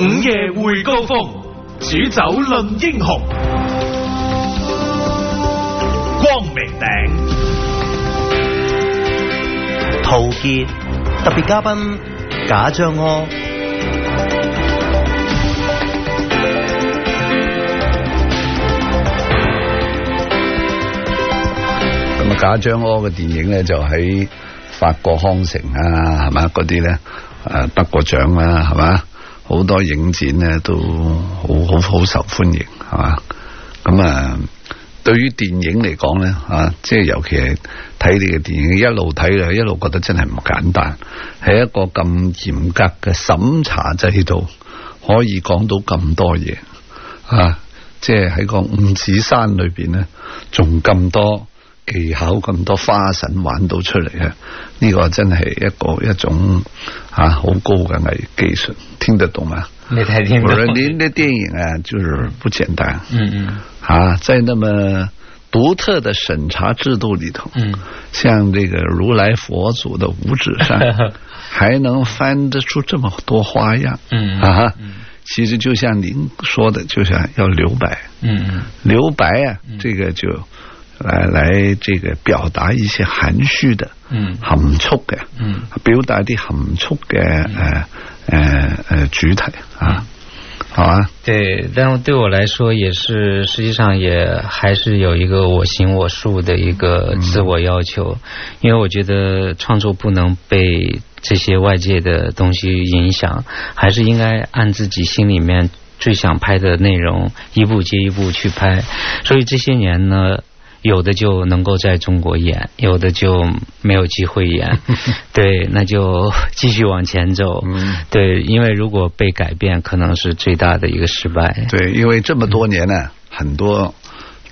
午夜回高峰，煮酒论英雄。光明顶，陶杰特别嘉宾贾樟柯。咁啊，贾樟柯嘅电影咧就喺法国康城啊，系嘛嗰啲咧，诶得过奖啊，系嘛。好多影展咧都好好好受欢迎，系嘛？咁啊，对于电影嚟讲咧啊，即系尤其系睇你嘅电影，一路睇嚟一路觉得真系唔简单，喺一个咁严格嘅审查制度，可以讲到咁多嘢啊！即系喺个五指山里边咧，仲咁多。技巧咁多花神玩到出嚟啊，呢个真系一个一种啊好高嘅艺技术，听得懂吗？我睇唔到。我说您的电影啊，就是不简单。嗯嗯。啊，在那么独特的审查制度里头，嗯，像这个如来佛祖的五指上，还能翻得出这么多花样。嗯啊，其实就像您说的，就像要留白。嗯嗯。留白啊，这个就。来来，这个表达一些含蓄的，嗯，含蓄的，嗯，表达啲含蓄的呃，呃，呃，主态啊，好啊。对，但对我来说，也是实际上也还是有一个我行我素的一个自我要求，因为我觉得创作不能被这些外界的东西影响，还是应该按自己心里面最想拍的内容，一步接一步去拍。所以这些年呢。有的就能够在中国演，有的就没有机会演。对，那就继续往前走。对，因为如果被改变，可能是最大的一个失败。对，因为这么多年呢，很多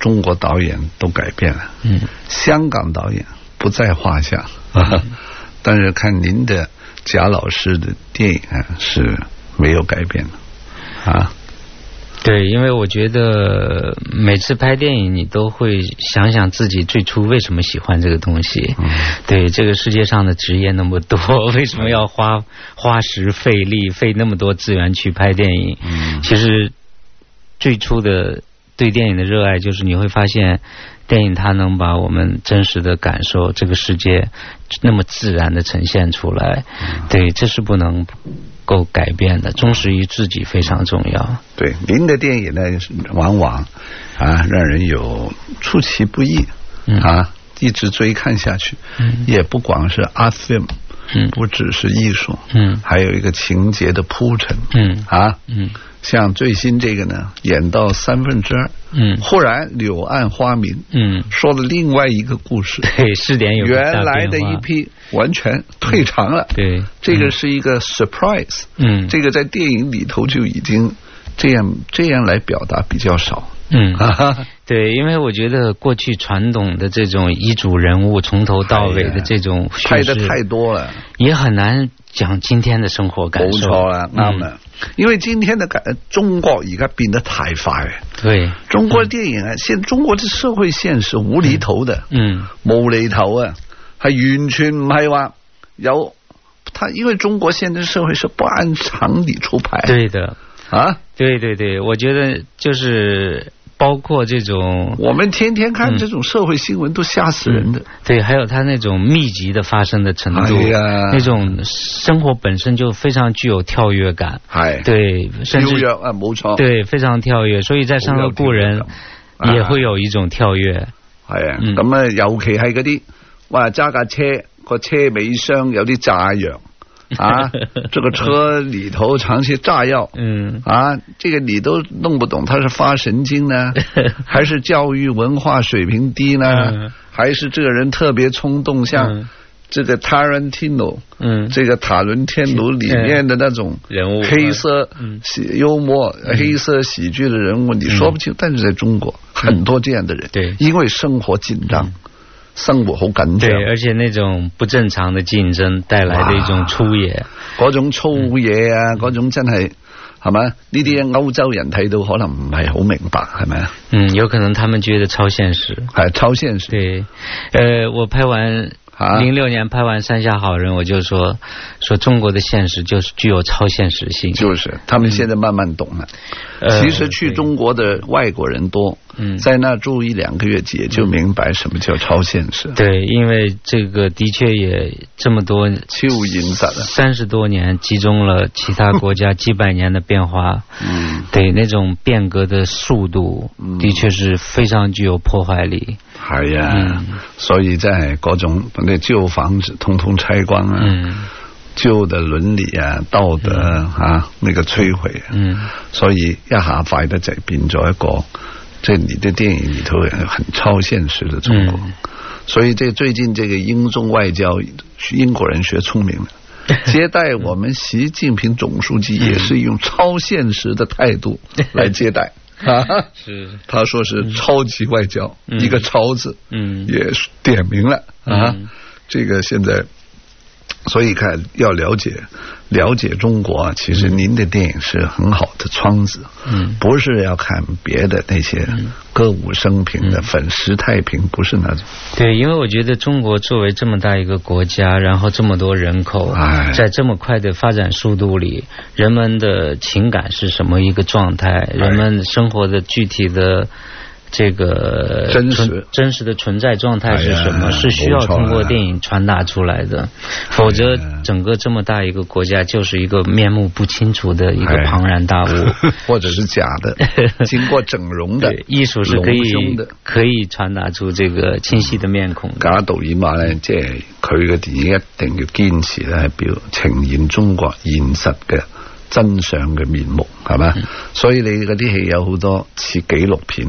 中国导演都改变了。嗯，香港导演不在话下，但是看您的贾老师的电影是没有改变的啊。对，因为我觉得每次拍电影，你都会想想自己最初为什么喜欢这个东西。对，这个世界上的职业那么多，为什么要花 花时费力费那么多资源去拍电影？其实最初的对电影的热爱，就是你会发现，电影它能把我们真实的感受、这个世界那么自然的呈现出来。对，这是不能。够改变的，忠实于自己非常重要。对，您的电影呢，往往啊，让人有出其不意啊，一直追看下去，也不光是 art film，嗯，不只是艺术，嗯，还有一个情节的铺陈，嗯啊，嗯。像最新这个呢，演到三分之二，嗯，忽然柳暗花明，嗯，说了另外一个故事，对，是点有原来的一批完全退场了，对，这个是一个 surprise，嗯，这个在电影里头就已经这样这样来表达比较少，嗯，对，因为我觉得过去传统的这种遗嘱人物从头到尾的这种拍的太多了，也很难。讲今天的生活感受，冇错啦，因为今天的感，中国而家变得太快了。对，中国电影啊，现中国的社会现实无厘头的，嗯，无厘头啊，还完全唔系话有他，因为中国现在社会是不按常理出牌。对的，啊，对对对，我觉得就是。包括这种，我们天天看这种社会新闻都吓死人的。对，还有他那种密集的发生的程度，那种生活本身就非常具有跳跃感。对，甚至跳跃啊，错，对，非常跳跃。所以在《上个故人》也会有一种跳跃。系啊，咁啊，尤其系嗰啲哇，揸架车个车尾箱有啲炸药。啊，这个车里头藏些炸药，嗯，啊，这个你都弄不懂，他是发神经呢，还是教育文化水平低呢，还是这个人特别冲动，像这个 Tarantino，嗯，这个塔伦天奴里面的那种人物，黑色幽默、黑色喜剧的人物，你说不清，但是在中国很多这样的人，对，因为生活紧张。生活好紧张，而且那种不正常的竞争带来的一种粗野，嗰种粗野啊，嗰种真系，系咪？呢啲欧洲人睇到可能唔系好明白，系咪？嗯，有可能他们觉得超现实，系超现实。我拍完零六年拍完《山下好人》，我就说，说中国的现实就是具有超现实性，就是，他们现在慢慢懂了其实去中国的外国人多。嗯，在那住一两个月，也就明白什么叫超现实。对，因为这个的确也这么多旧影了，三十多年集中了其他国家几百年的变化。嗯，对，那种变革的速度，的确是非常具有破坏力。系啊，所以在各种把那旧房子通通拆光啊，旧的伦理啊，道德啊，那个摧毁嗯，所以一下快得就变咗一个。在你的电影里头很超现实的中国，所以这最近这个英中外交，英国人学聪明了，接待我们习近平总书记也是用超现实的态度 来接待啊，是 他说是超级外交，一个超字，嗯，也点明了啊，这个现在。所以看要了解了解中国，其实您的电影是很好的窗子，嗯，不是要看别的那些歌舞升平的粉饰太平，不是那种。对，因为我觉得中国作为这么大一个国家，然后这么多人口，在这么快的发展速度里，人们的情感是什么一个状态？人们生活的具体的。这个真实真实的存在状态是什么？是需要通过电影传达出来的，否则整个这么大一个国家就是一个面目不清楚的一个庞然大物，或者是假的，经过整容的艺术是可以可以传达出这个清晰的面孔。假导演话呢，即系佢嘅电影一定要坚持咧，系表呈现中国现实嘅真相嘅面目，系嘛？所以你嗰啲戏有好多似纪录片。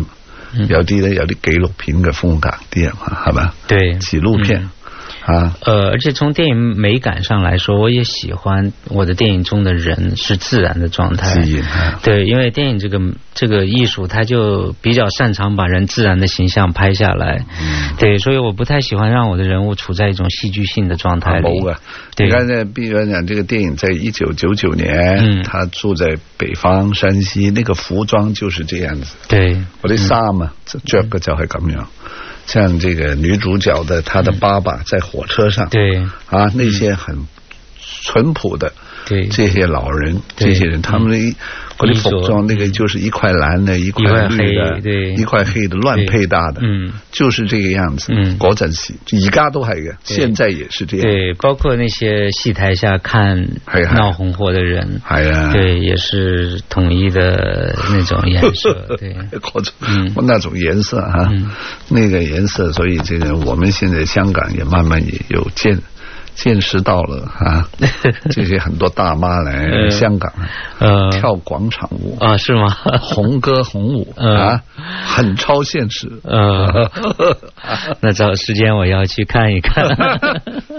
有啲咧，有啲紀錄片嘅風格啲啊嘛，系對，紀錄片。啊，呃，而且从电影美感上来说，我也喜欢我的电影中的人是自然的状态。自对，因为电影这个这个艺术，他就比较擅长把人自然的形象拍下来。嗯，对，所以我不太喜欢让我的人物处在一种戏剧性的状态。某你看在比如讲这个电影，在一九九九年，嗯、他住在北方山西，那个服装就是这样子。对，我的衫啊，着叫就系咁样。像这个女主角的她的爸爸在火车上，对啊，那些很。淳朴的，对这些老人，这些人，他们的那服装，那个就是一块蓝的，一块绿的，一块黑的，乱配搭的，嗯，就是这个样子，嗯，国珍戏，一家都还，现在也是这样，对，包括那些戏台下看闹红火的人，还有，对，也是统一的那种颜色，对，各种，嗯，那种颜色哈，那个颜色，所以这个我们现在香港也慢慢也有见。见识到了啊，这些很多大妈来香港呃跳广场舞啊是吗？红歌红舞啊，很超现实 那找时间我要去看一看，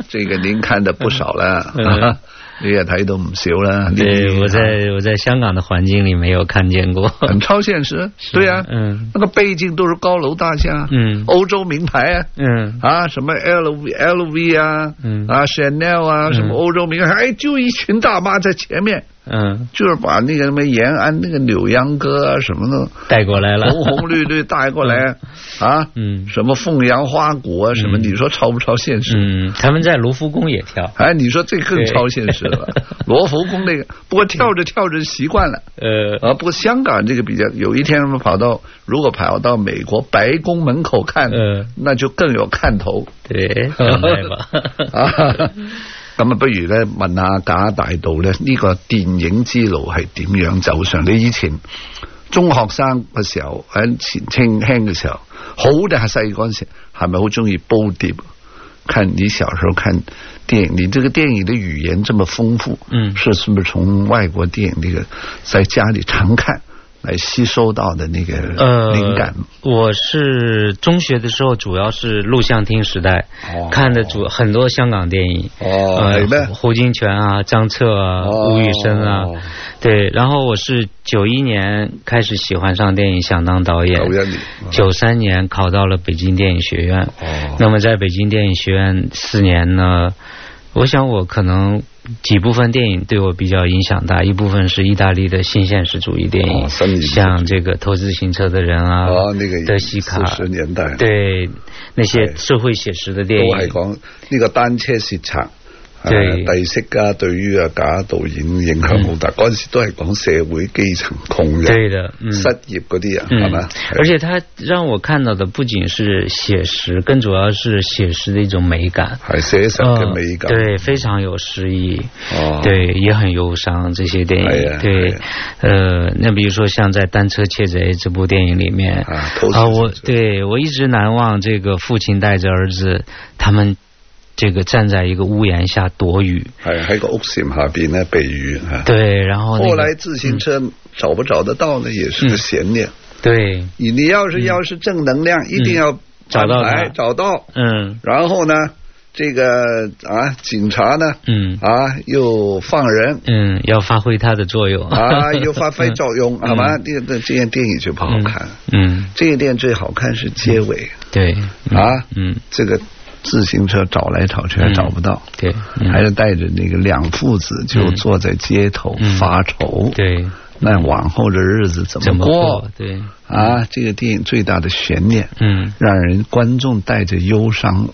这个您看的不少了。你也睇到唔少啦，对我在我在香港的环境里没有看见过，很超现实，对啊嗯，那个背景都是高楼大厦，嗯，欧洲名牌，嗯啊，什么 L V L V 啊，啊 Chanel 啊，什么欧洲名牌，哎，就一群大妈在前面。嗯，就是把那个什么延安那个《柳阳歌》什么的带过来了，红红绿绿带过来啊，嗯，什么凤阳花鼓啊，什么，你说超不超现实？嗯，他们在卢浮宫也跳，哎，你说这更超现实了。罗浮宫那个，不过跳着跳着习惯了，呃，啊，不过香港这个比较，有一天他们跑到，如果跑到美国白宫门口看，那就更有看头，对，浪漫吧。咁啊，不如咧问下贾大道咧，呢个电影之路系点样走上？你以前中学生嘅时候，喺前轻轻嘅时候，好大细嗰阵时，系咪好中意煲碟？啊，看你小时候看电影，你这个电影的语言这么丰富，嗯，是是不是从外国电影呢个，在家里常看？来吸收到的那个灵感，我是中学的时候主要是录像厅时代看的，主很多香港电影，胡金铨啊、张彻、吴宇森啊，对。然后我是九一年开始喜欢上电影，想当导演。九三年考到了北京电影学院。哦。那么在北京电影学院四年呢，我想我可能。几部分电影对我比较影响大，一部分是意大利的新现实主义电影，像这个偷自行车的人啊，德西卡，对那些社会写实的电影。我还讲那个单车市场。对利息加对于阿贾导演影响好大。嗰阵时都是讲社会基层穷人失业嗰啲人，系嘛？而且他让我看到的不仅是写实，更主要是写实的一种美感，写实的美感，对，非常有诗意。哦，对，也很忧伤。这些电影，对，呃，那比如说像在《单车窃贼》这部电影里面，啊，我对我一直难忘，这个父亲带着儿子，他们。这个站在一个屋檐下躲雨，还还个屋檐下避那被雨。对，然后后来自行车找不找得到呢？也是个悬念。对，你你要是要是正能量，一定要找到来找到。嗯，然后呢，这个啊，警察呢，嗯啊，又放人。嗯，要发挥它的作用啊，又发挥作用，好吧，这这这些电影就不好看。嗯，这电影最好看是结尾。对啊，嗯，这个。自行车找来找去找不到，对，还是带着那个两父子就坐在街头发愁，对，那往后的日子怎么过？对，啊，这个电影最大的悬念，嗯，让人观众带着忧伤，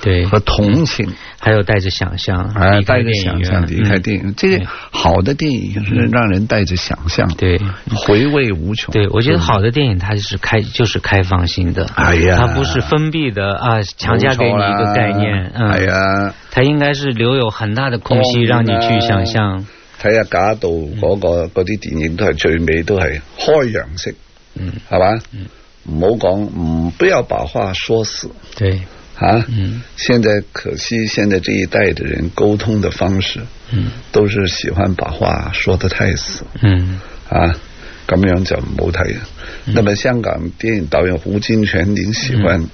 对，和同情。还有带着想象，啊，带着想象的一电影，这个好的电影是让人带着想象，对，回味无穷。对，我觉得好的电影它是开就是开放性的，哎呀，它不是封闭的啊，强加给你一个概念，嗯，哎呀，它应该是留有很大的空隙，让你去想象。睇下假导嗰个嗰啲电影都系最美，都系开扬式，嗯，系嘛？嗯，好讲，不要把话说死。对。啊，嗯，现在可惜现在这一代的人沟通的方式，嗯，都是喜欢把话说的太死，嗯，啊，咁样就冇睇。那么香港电影导演胡金铨，您喜欢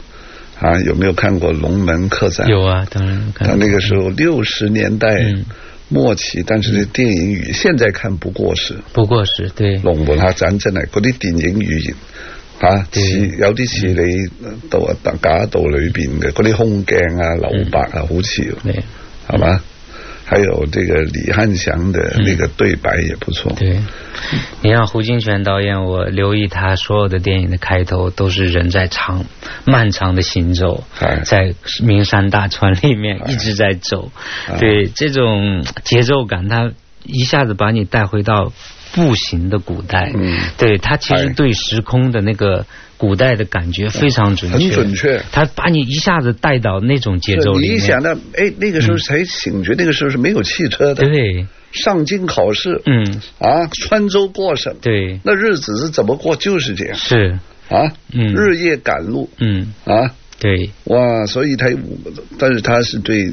啊？有没有看过《龙门客栈》？有啊，当然他那个时候六十年代末期，但是这电影语现在看不过时，不过时，对《龙门客栈》在那嗰的电影语言。有啲似你度假度里边嘅嗰啲空镜啊、留白啊，好对。好吧。還有这个李汉祥的那个对白也不错。对，你看胡金泉导演，我留意他所有的电影的开头都是人在长漫长的行走，在名山大川里面一直在走，对这种节奏感，他一下子把你带回到。步行的古代，嗯，对他其实对时空的那个古代的感觉非常准，很准确。他把你一下子带到那种节奏里面。你想到，哎，那个时候才醒觉，那个时候是没有汽车的，对，上京考试，嗯，啊，川州过省，对，那日子是怎么过？就是这样，是啊，嗯，日夜赶路，嗯，啊，对，哇，所以他，但是他是对。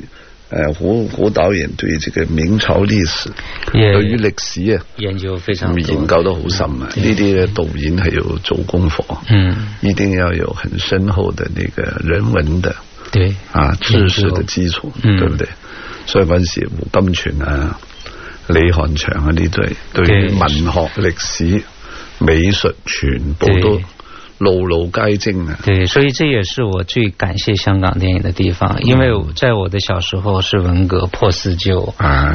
诶，胡胡导演对这个明朝历史，对于历史啊研究非常，咁研究得好深啊！呢啲导演系要做功课嗯，一定要有很深厚的那个人文的，对，啊，知识的基础，对不对？所以嗰阵时胡金泉、啊、李汉祥嗰啲都对文学、历史、美术全部都。炉炉皆精啊！对，所以这也是我最感谢香港电影的地方，因为在我的小时候是文革破四旧，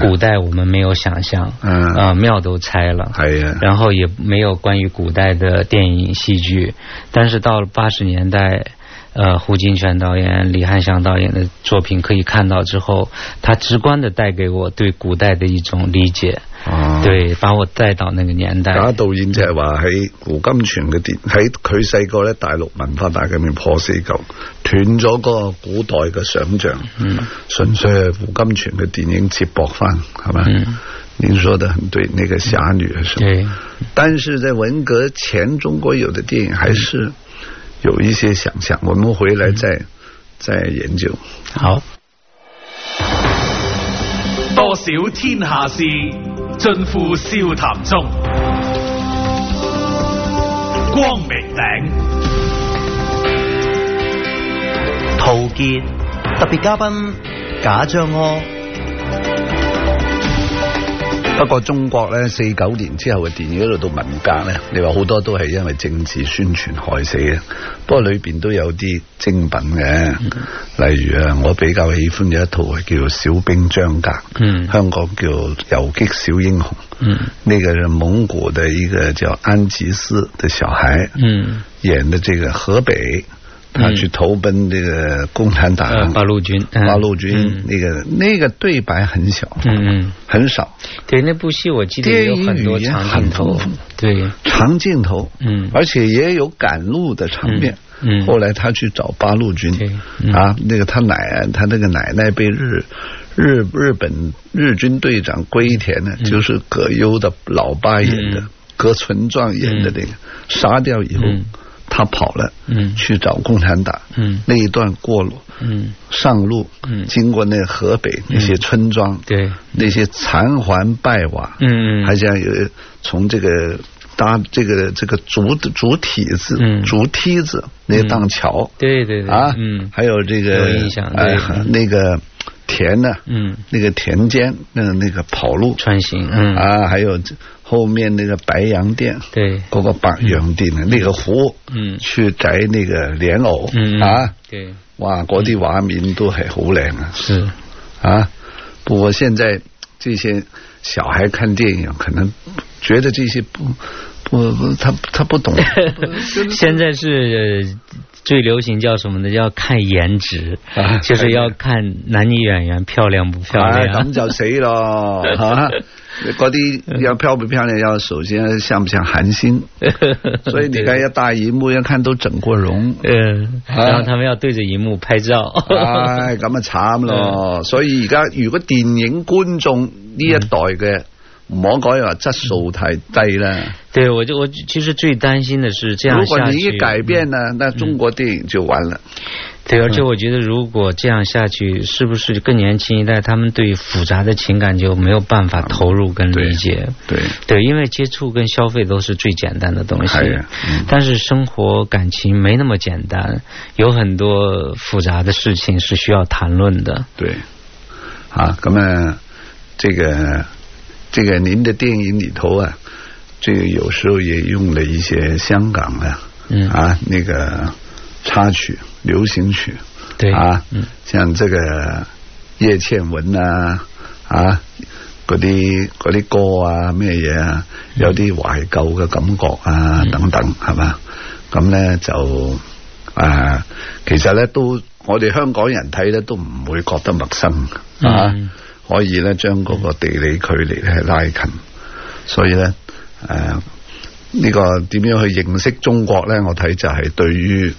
古代我们没有想象，啊庙都拆了，是然后也没有关于古代的电影戏剧，但是到了八十年代，呃胡金铨导演、李翰祥导演的作品可以看到之后，他直观的带给我对古代的一种理解。哦，对，把我带到那个年代。而导演就系话喺胡金铨嘅电喺佢细个咧，大陆文化大革命破四旧，断咗个古代嘅想象，纯粹系胡金铨嘅电影接驳翻，系咪？你说的很对，那个侠女系。对，但是在文革前，中国有的电影还是有一些想象。我们回来再再研究。好。多少天下事，尽付笑谈中。光明顶，陶杰特别嘉宾，假象哦。不过中国咧，四九年之后嘅电影度到文革咧，你话好多都系因为政治宣传害死嘅。不过里边都有啲精品嘅，例如啊，我比较喜欢嘅一套系叫小兵张格》嗯，香港叫《游击小英雄》，嗯，那个是蒙古的一个叫安吉斯嘅小孩，嗯，演的这个河北。他去投奔这个共产党，八路军，八路军那个那个对白很小，嗯，很少。对那部戏，我记得有很多长镜头，对长镜头，嗯，而且也有赶路的场面。嗯，后来他去找八路军啊，那个他奶，他那个奶奶被日日日本日军队长龟田呢，就是葛优的老爸演的，葛存壮演的那个杀掉以后。他跑了，嗯，去找共产党，嗯，那一段过路，嗯，上路，嗯，经过那河北那些村庄，对，那些残垣败瓦，嗯，还像有从这个搭这个这个竹竹梯子，竹梯子那个荡桥，对对啊，嗯，还有这个哎，那个田呢，嗯，那个田间那那个跑路穿行，嗯啊，还有这。后面那个白洋淀，对，嗰个白洋淀的那个湖，嗯，去摘那个莲藕，嗯啊，对，哇，各地娃民都很湖南是，啊，不过现在这些小孩看电影，可能觉得这些不。我他他不懂，现在是最流行叫什么呢？叫看颜值，就是要看男女演员漂亮不漂亮。咁就死咯！嗰啲要漂不漂亮，要首先像不像韩星。所以你睇一大荧幕，一看都整过容。嗯，然后他们要对着荧幕拍照。唉，咁啊惨咯！所以而家如果电影观众呢一代嘅。唔好改话质素太低啦。对，我就我其实最担心的是这样。如果你一改变呢，那中国电影就完了。对，而且我觉得如果这样下去，是不是更年轻一代他们对复杂的情感就没有办法投入跟理解？对，对，因为接触跟消费都是最简单的东西，但是生活感情没那么简单，有很多复杂的事情是需要谈论的。对，啊咁啊，这个。这个您的电影里头啊，这个有时候也用了一些香港啊，啊那个插曲、流行曲，啊，像这个叶倩文啊，啊嗰啲嗰啲歌啊咩嘢啊，有啲怀旧嘅感觉啊等等，系嘛？咁咧就啊，其实咧都我哋香港人睇咧都唔会觉得陌生啊。可以咧将嗰个地理距离咧拉近，所以咧诶呢个点样去认识中国咧？我睇就系对于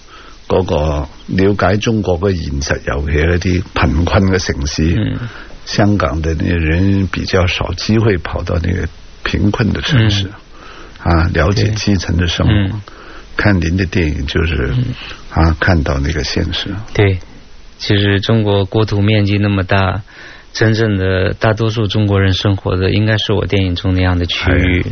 嗰个了解中国嘅现实，尤其系一啲贫困嘅城市，香港嘅人比较少机会跑到呢个贫困的城市啊，了解基层的生活。看您的电影就是啊，看到呢个现实。对，其实中国国土面积那么大。真正的大多数中国人生活的应该是我电影中那样的区域，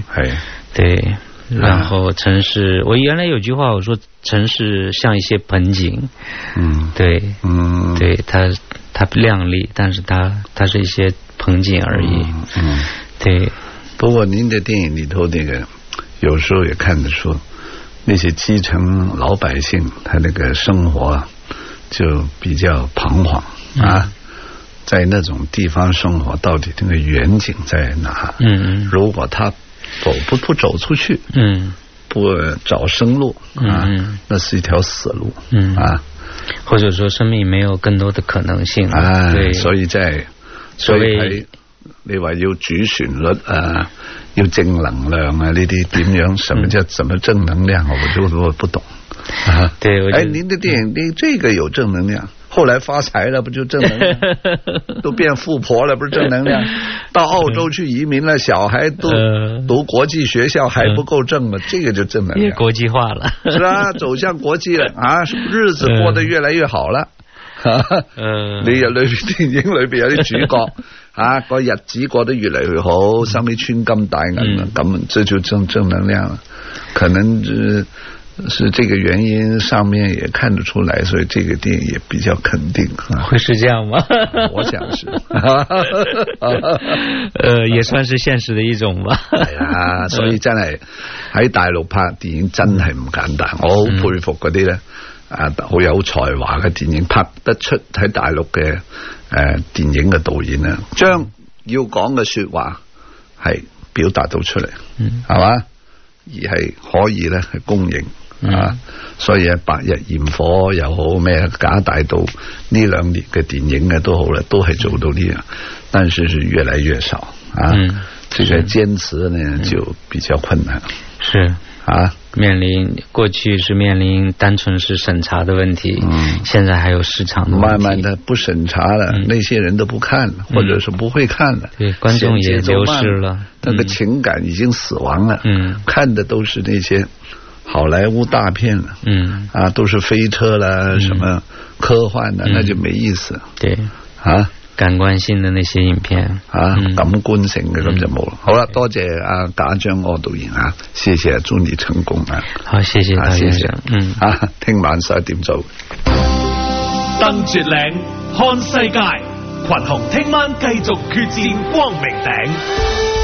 对，然后城市，我原来有句话，我说城市像一些盆景，嗯，对，嗯，对，它它亮丽，但是它它是一些盆景而已，嗯，对。不过您的电影里头那个有时候也看得出那些基层老百姓，他那个生活就比较彷徨啊。在那种地方生活，到底那个远景在哪？嗯，如果他不不不走出去，嗯，不找生路，嗯，那是一条死路，嗯啊，或者说生命没有更多的可能性，哎，所以在所以你话要主旋律啊，要正能量啊，呢啲点样什么叫什么正能量，我都我不懂啊，对，哎，您的电影，您这个有正能量。后来发财了，不就正能量？都变富婆了，不是正能量？到澳洲去移民了，小孩都读国际学校还不够正吗？这个就正能量。国际化了，是啊走向国际了 啊，日子过得越来越好了。嗯，你有里边，电影里边有啲主角啊，个日子过得越来越好，上面穿金戴银啊，咁就正正能量，可能。是这个原因上面也看得出来，所以这个电影也比较肯定。会是这样吗？我想是，也算是现实的一种吧。系 啦，所以真系喺大陆拍电影真系唔简单，我好佩服嗰啲咧啊好有才华嘅电影拍得出喺大陆嘅诶电影嘅导演咧，将要讲嘅说话系表达到出嚟，系嘛，而系可以咧去公映。啊，所以啊，白日焰火又好咩，假大到呢两年嘅电影啊都好啦，都系做到呢样，但是是越来越少啊，嗯，这个坚持呢就比较困难。是啊，面临过去是面临单纯是审查的问题，嗯，现在还有市场，慢慢的不审查了，那些人都不看了，或者是不会看了，对，观众也流失了，那个情感已经死亡了，嗯，看的都是那些。好莱坞大片嗯，啊，都是飞车啦，什么科幻啦，那就没意思。对，啊，感官性的那些影片，啊，感官性嘅咁就冇啦。好啦，多谢啊贾张我导演啊谢谢祝你成功啊。好，谢谢，谢谢，嗯，啊，听晚十一点做。登绝岭看世界，群雄听晚继续决战光明顶。